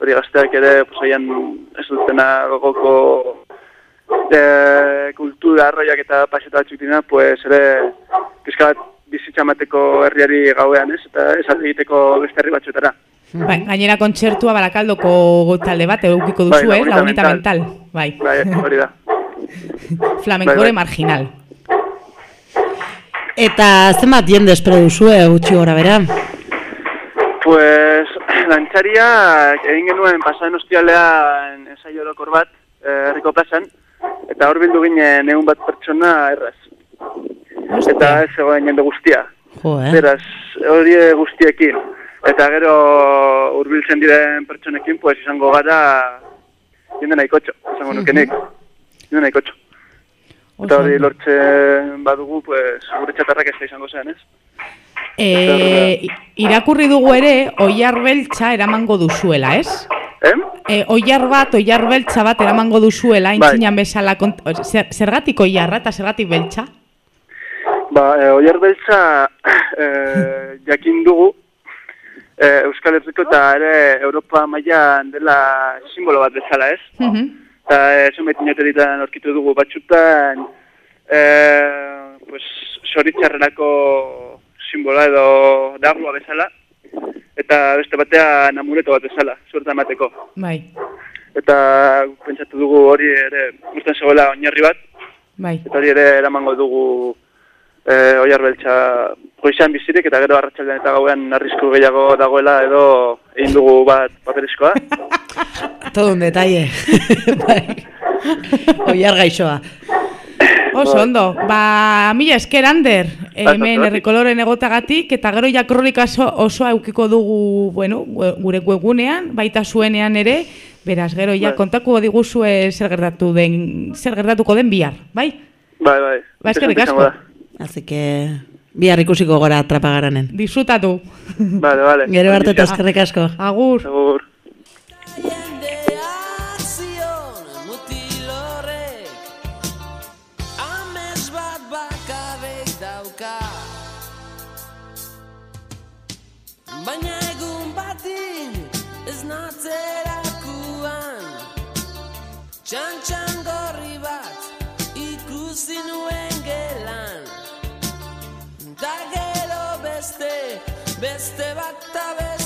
hori gazteak ere pues, aian ez dutena gogoko e, kultura arroiak eta paseta batzuk dina, pues ere pizka bat bizitza emateko herriari gauean ez, eta ez egiteko beste herri batzuetara. Bai, gainera kontzertua barakaldoko talde bat edukiko Bai, duzu, la eh? La Mental. mental. Bai. Bai, hori da. Flamencore Bai, bai. marginal. Eta zenbat jende espero duzue gutxi gora bera? Pues, lantzaria egin genuen pasaden ostialean ensaio orokor bat, eh, herriko plazan, eta hor bildu ginen egun bat pertsona erraz. Eta ez zegoen jende guztia. Jo, eh? Beraz, hori guztiekin. Eta gero hurbiltzen diren pertsonekin, pues izango gara jende nahikotxo, izango nukenik. Jende nahikotxo. Eta hori lortzen badugu, pues, gure txatarrak ez da izango zen, ez? E, irakurri dugu ere, oiar beltza eramango duzuela, ez? Eh? E, oiar bat, oiar beltza bat eramango duzuela, Bai. intzinan bezala, kont- zer, zergatik oiarra eta zergatik beltza? Ba, e, oiar beltza e, jakin dugu e, Euskal Herriko eta ere Europa mailan dela simbolo bat bezala, ez? Mhm. Eta e, zenbait inoteritan aurkitu dugu batxutan e, pues, zoritxarrerako simboloa edo dagua bezala, eta beste batean amuleto bat bezala, suerta emateko. Bai, Eta pentsatu dugu hori ere, usten zegoela oinarri bat, bai. eta hori ere eramango dugu e, oiar beltza goizan bizirik, eta gero arratsaldean eta gauean arrisku gehiago dagoela edo egin dugu bat paperizkoa. Todo un detalle. bai. Oiar gaixoa. Oso Bai. ondo, ba, mila esker Ander, hemen errekoloren egotagatik, eta gero ja kronika oso, osoa eukiko dugu, bueno, gure webgunean, baita zuenean ere, beraz, gero ja Bai. kontakuko diguzue zer gertatu den, zer gertatuko den bihar, bai? Bai, bai. Ba, eskerrik asko. Así que bihar ikusiko gora trapagaranen. Disfrutatu. Vale, vale. Gero arte eta eskerrik asko. Agur. Agur. Baina egun batin ez natzerakuan Txantxan gorri bat ikusi nuen beste, beste bat ta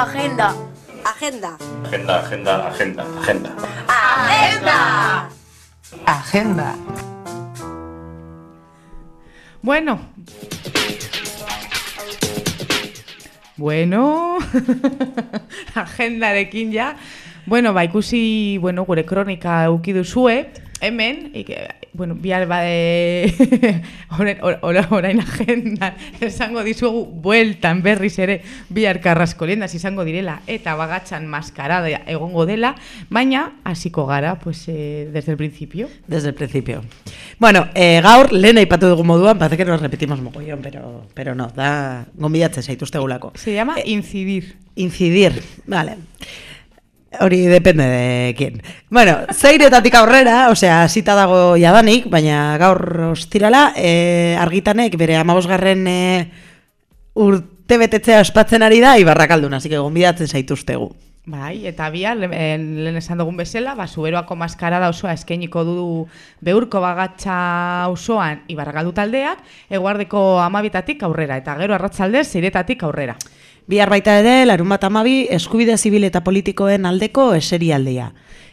Agenda. Agenda. Agenda, agenda, agenda, agenda. Agenda. Agenda. Bueno. Bueno, agendarekin ja. Bueno, ba, ikusi, bueno, gure kronika euki duzue, hemen, ike, bueno, bihar bade, orain, or- orain agenda, esango dizuegu, bueltan berriz ere, bihar karrasko lehendas izango direla, eta bagatxan maskarada egongo dela, baina, hasiko gara, pues, eh, desde el principio. Desde el principio. Bueno, eh, gaur lehen aipatu dugu moduan, parece que nos repetimos mogollón, pero, pero no, da gonbidatzen zaituztegulako. Se llama incidir. Incidir, vale. Hori depende de quién. Bueno, zeiretatik aurrera, osea, zita dago jadanik, baina gaur ostirala, eh, argitanek bere amabosgarren eh, urte betetzea ospatzen ari da, ibarrakaldun, así que gonbidatzen zaituztegu. Bai, eta bihar, le- en- lehen esan dugun bezala, ba, zuberoako maskarada osoa eskainiko du beurko bagatxa osoan ibarragaldu taldeak, eguardeko amabitatik aurrera, eta gero arratzalde zeiretatik aurrera. Bihar baita ere, larun bat amabi, eskubide zibil eta politikoen aldeko eserialdea.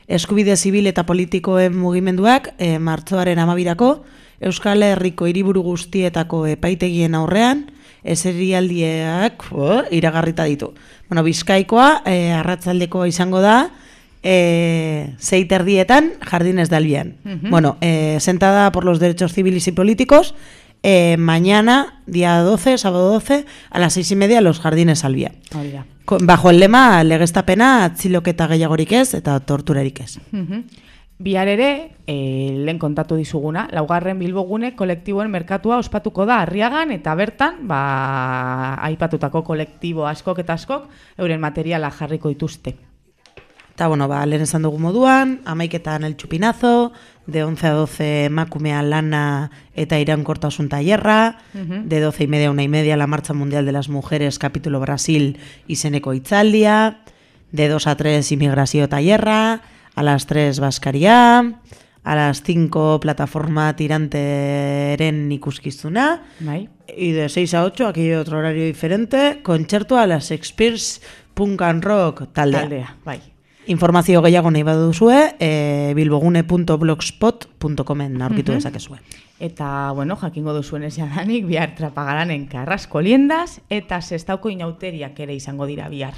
Eskubide zibil eta politikoen mugimenduak, e, martzoaren amabirako, Euskal Herriko hiriburu guztietako epaitegien aurrean, eserialdiak oh, iragarrita ditu. Bueno, Bizkaikoa, e, arratzaldekoa izango da, e, zeiterdietan, jardines de Albian. Ujú. Bueno, eh, sentada por los derechos civiles y políticos, eh, mañana, día 12, sábado 12, a las seis y media, los jardines Albia. Hori da. Bajo el lema, legeztapena, atziloketa gehiagorik ez, eta torturarik ez. Mhm. Bihar ere, e, lehen kontatu dizuguna, laugarren bilbogune kolektiboen merkatua ospatuko da arriagan, eta bertan, ba, aipatutako kolektibo askok eta askok, euren materiala jarriko dituzte. Eta, bueno, ba, lehen esan dugu moduan, amaiketan el txupinazo, de 11 a 12 emakumea lana eta iraunkortasun tailerra, Mhm. de 12 y media a una y media la Marcha Mundial de las Mujeres, capítulo Brasil izeneko itzaldia, de 2 a 3 inmigrazio tailerra, a las 3 Baskaria, a las 5 plataforma tiranteren ikuskizuna, Bai. y de 6 a 8, aquí otro horario diferente, concierto a las Shakespeare's Punk and Rock taldea. Taldea, bai. Informazio gehiago nahi baduzue, e, bilbogune.blogspot.comen aurkitu dezakezue. Eta, bueno, jakingo duzuenez jadanik, bihar trapagaranen karrasko liendas, eta sestauko inauteriak ere izango dira bihar.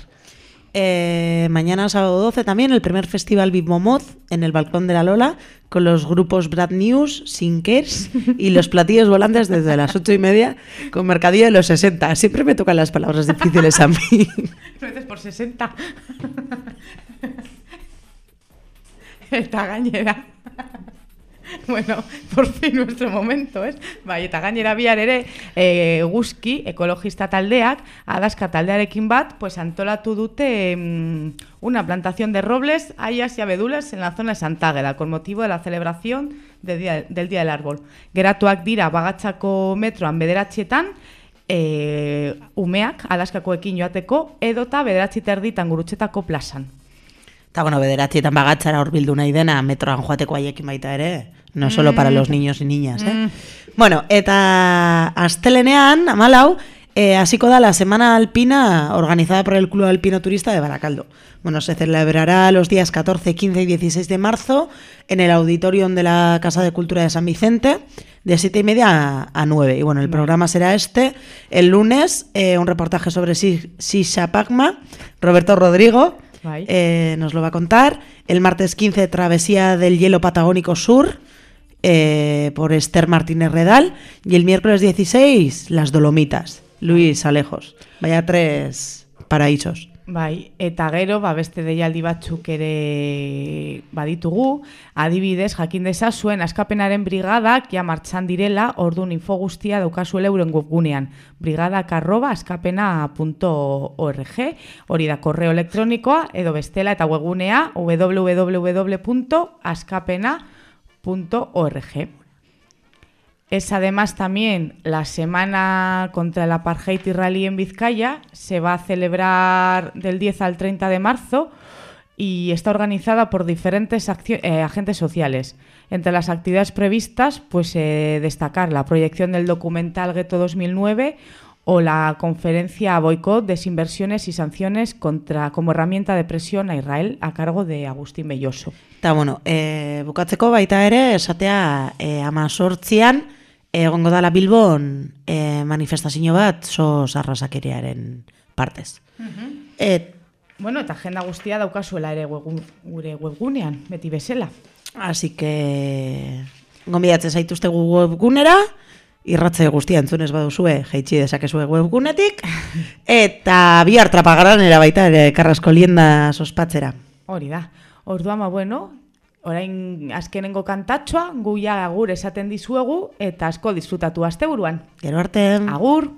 Eh, mañana sábado 12 también el primer festival Bimomoz en el balcón de la Lola con los grupos Brad News, Sinkers y los platillos volantes desde las ocho y media con mercadillo de los 60. Siempre me tocan las palabras difíciles a mí. Veces por 60. Eta gainera. bueno, por fin nuestro momento, ez? Bai, eta gainera bihar ere, e, guzki, ekologista taldeak, adaska taldearekin bat, pues antolatu dute mm, una plantación de robles, hayas y abedules en la zona de Santágueda, con motivo de la celebración del Día, del Día del Árbol. Geratuak dira bagatzako metroan bederatxietan, e, umeak adaskakoekin joateko, edota bederatzi terditan gurutxetako plazan. Eta bueno, bederatzietan bagatzara hor bildu nahi dena metroan joateko haiekin baita ere. No solo para los niños y niñas, eh? Mm. Bueno, eta astelenean, amalau, eh, hasiko da la Semana Alpina organizada por el Club Alpino Turista de Baracaldo. Bueno, se celebrará los días 14, 15 y 16 de marzo en el auditorium de la Casa de Cultura de San Vicente, de 7 y media a, a 9. Y bueno, el programa será este. El lunes, eh, un reportaje sobre Si- Sisha Pagma, Roberto Rodrigo. Eh, nos lo va a contar. El martes 15, Travesía del Hielo Patagónico Sur, eh, por Esther Martínez Redal. Y el miércoles 16, Las Dolomitas, Luis Alejos. Vaya tres paraísos. Bai, eta gero, ba, beste deialdi batzuk ere baditugu, adibidez, jakin dezazuen askapenaren brigadak ja martxan direla, ordun info guztia daukazuela euren webgunean, brigadak arroba askapena.org, hori da korreo elektronikoa, edo bestela eta webgunea www.askapena.org. Es además también la semana contra el apartheid israelí en Vizcaya. Se va a celebrar del 10 al 30 de marzo y está organizada por diferentes eh, agentes sociales. Entre las actividades previstas, pues eh, destacar la proyección del documental Gueto 2009 o la conferencia Boicot, Desinversiones y Sanciones contra como herramienta de presión a Israel a cargo de Agustín Belloso. Eta bueno, e, bukatzeko baita ere, esatea egongo dala Bilbon e, manifestazio bat sos arrasakerearen partez. Et, Bueno, eta agenda guztia daukazuela ere webgun, gure webgunean, beti bezala. Así que gonbidatzen zaituztegu webgunera, irratze guztia entzunez baduzue, jaitsi dezakezue webgunetik, eta bihar trapagaranera baita ere karrasko lienda sospatzera. Hori da. Orduan, ba, bueno, orain azkenengo kantatxoa, gu ja agur esaten dizuegu, eta asko disfrutatu asteburuan. Gero arte. Agur!